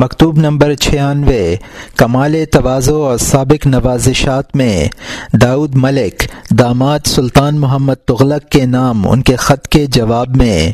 مکتوب نمبر چھیانوے، کمال توازو اور سابق نوازشات میں داؤد ملک، داماد سلطان محمد تغلق کے نام ان کے خط کے جواب میں۔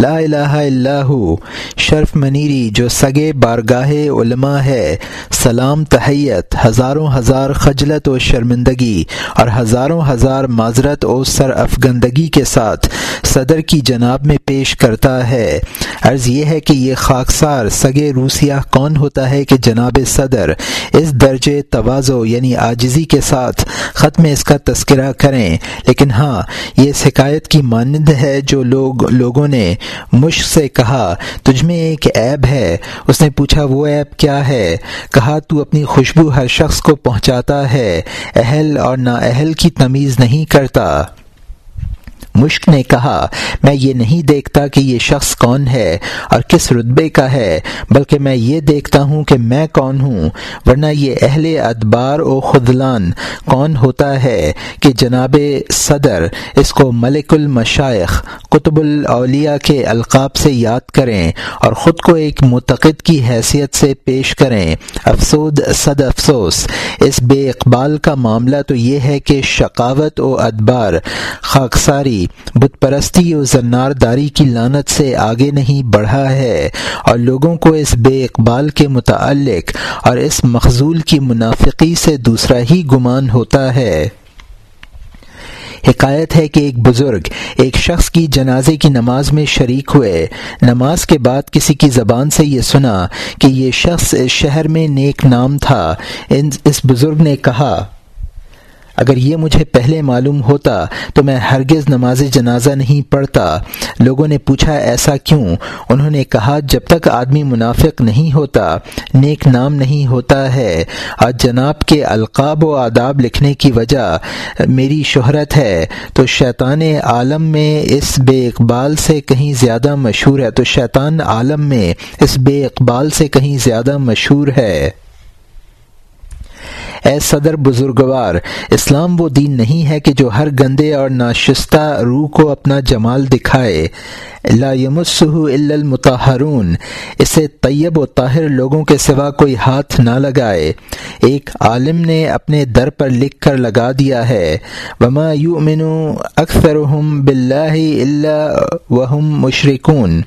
لا الہ الا ہو شرف منیری جو سگے بارگاہ علماء ہے، سلام، تحیت، ہزاروں ہزار خجلت و شرمندگی اور ہزاروں ہزار معذرت و سر افغندگی کے ساتھ صدر کی جناب میں پیش کرتا ہے۔ عرض یہ ہے کہ یہ خاکسار سگے روسیہ کون ہوتا ہے کہ جناب صدر اس درجے توازو یعنی آجزی کے ساتھ خط میں اس کا تذکرہ کریں۔ لیکن ہاں یہ شکایت کی مانند ہے جو لوگ لوگوں نے مشق سے کہا، تجھ میں ایک عیب ہے. اس نے پوچھا، وہ عیب کیا ہے؟ کہا، تو اپنی خوشبو ہر شخص کو پہنچاتا ہے، اہل اور نااہل کی تمیز نہیں کرتا. مشک نے کہا، میں یہ نہیں دیکھتا کہ یہ شخص کون ہے اور کس رتبے کا ہے، بلکہ میں یہ دیکھتا ہوں کہ میں کون ہوں، ورنہ یہ اہل ادبار و خدلان کون ہوتا ہے کہ جناب صدر اس کو ملک المشائق قطب الاولیاء کے القاب سے یاد کریں اور خود کو ایک متقد کی حیثیت سے پیش کریں۔ افسود، صد افسوس، اس بے اقبال کا معاملہ تو یہ ہے کہ شقاوت و ادبار، خاکساری بت پرستی و زنار داری کی لانت سے آگے نہیں بڑھا ہے اور لوگوں کو اس بے اقبال کے متعلق اور اس مخضول کی منافقی سے دوسرا ہی گمان ہوتا ہے۔ حکایت ہے کہ ایک بزرگ ایک شخص کی جنازے کی نماز میں شریک ہوئے۔ نماز کے بعد کسی کی زبان سے یہ سنا کہ یہ شخص اس شہر میں نیک نام تھا۔ اس بزرگ نے کہا اگر یہ مجھے پہلے معلوم ہوتا تو میں ہرگز نماز جنازہ نہیں پڑھتا۔ لوگوں نے پوچھا، ایسا کیوں؟ انہوں نے کہا، جب تک آدمی منافق نہیں ہوتا، نیک نام نہیں ہوتا ہے۔ آج جناب کے القاب و آداب لکھنے کی وجہ میری شہرت ہے، تو شیطان عالم میں اس بے اقبال سے کہیں زیادہ مشہور ہے۔ تو شیطان عالم میں اس بے اقبال سے کہیں زیادہ مشہور ہے۔ اے صدر بزرگوار، اسلام وہ دین نہیں ہے کہ جو ہر گندے اور ناشستہ روح کو اپنا جمال دکھائے۔ لا یمسہ الا المتحرون اسے طیب و طاہر لوگوں کے سوا کوئی ہاتھ نہ لگائے۔ ایک عالم نے اپنے در پر لکھ کر لگا دیا ہے۔ وما یؤمن اکثرهم باللہ الا وهم مشرکون۔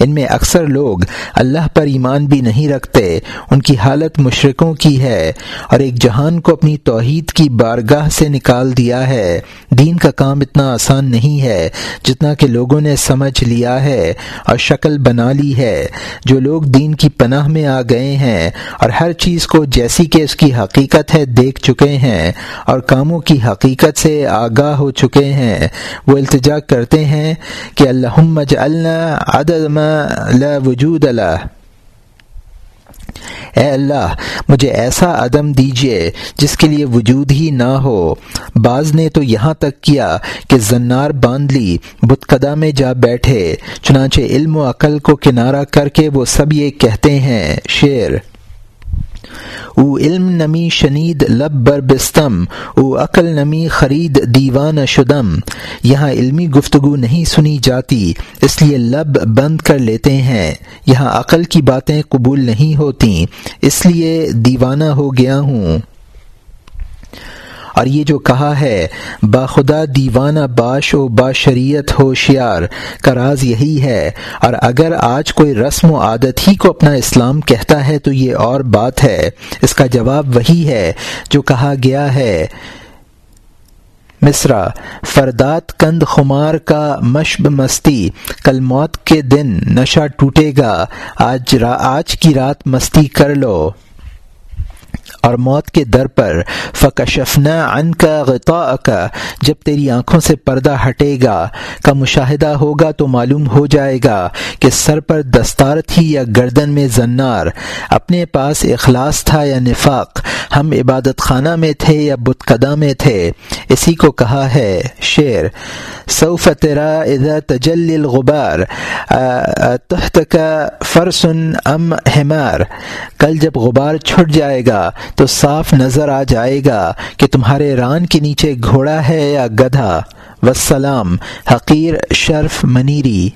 ان میں اکثر لوگ اللہ پر ایمان بھی نہیں رکھتے، ان کی حالت مشرکوں کی ہے، اور ایک جہان کو اپنی توحید کی بارگاہ سے نکال دیا ہے۔ دین کا کام اتنا آسان نہیں ہے جتنا کہ لوگوں نے سمجھ لیا ہے اور شکل بنا لی ہے۔ جو لوگ دین کی پناہ میں آ گئے ہیں اور ہر چیز کو جیسی کہ اس کی حقیقت ہے دیکھ چکے ہیں اور کاموں کی حقیقت سے آگاہ ہو چکے ہیں۔ وہ التجا کرتے ہیں کہ اللہ عدد ما لا وجود اللہ اے اللہ، مجھے ایسا عدم دیجیے جس کے لیے وجود ہی نہ ہو۔ بعض نے تو یہاں تک کیا کہ زنار باندھ لی بتقدا میں جا بیٹھے۔ چنانچہ علم و عقل کو کنارہ کر کے وہ سب یہ کہتے ہیں، شعر۔ او علم نمی شنید لب بر بستم، او عقل نمی خرید دیوانہ شدم۔ یہاں علمی گفتگو نہیں سنی جاتی، اس لیے لب بند کر لیتے ہیں۔ یہاں عقل کی باتیں قبول نہیں ہوتی اس لیے دیوانہ ہو گیا ہوں۔ اور یہ جو کہا ہے باخدا دیوانہ باش و با شریعت، ہوشیار، کا راز یہی ہے۔ اور اگر آج کوئی رسم و عادت ہی کو اپنا اسلام کہتا ہے تو یہ اور بات ہے۔ اس کا جواب وہی ہے جو کہا گیا ہے۔ مصرا فردات کند خمار کا مشب مستی، کل موت کے دن نشہ ٹوٹے گا۔ آج را، آج کی رات مستی کر لو۔ اور موت کے در پر فکشفنا ان کا غطا کا جب تیری آنکھوں سے پردہ ہٹے گا، کا مشاہدہ ہوگا تو معلوم ہو جائے گا کہ سر پر دستار تھی یا گردن میں زنار، اپنے پاس اخلاص تھا یا نفاق ہم عبادت خانہ میں تھے یا بت میں تھے؟ اسی کو کہا ہے شعر۔ سوف تیرا اذا تجل الغبار تحت کا فرسن ام حمار۔ کل جب غبار چھٹ جائے گا تو صاف نظر آ جائے گا کہ تمہارے ران کے نیچے گھوڑا ہے یا گدھا۔ وسلام حقیر شرف منیری۔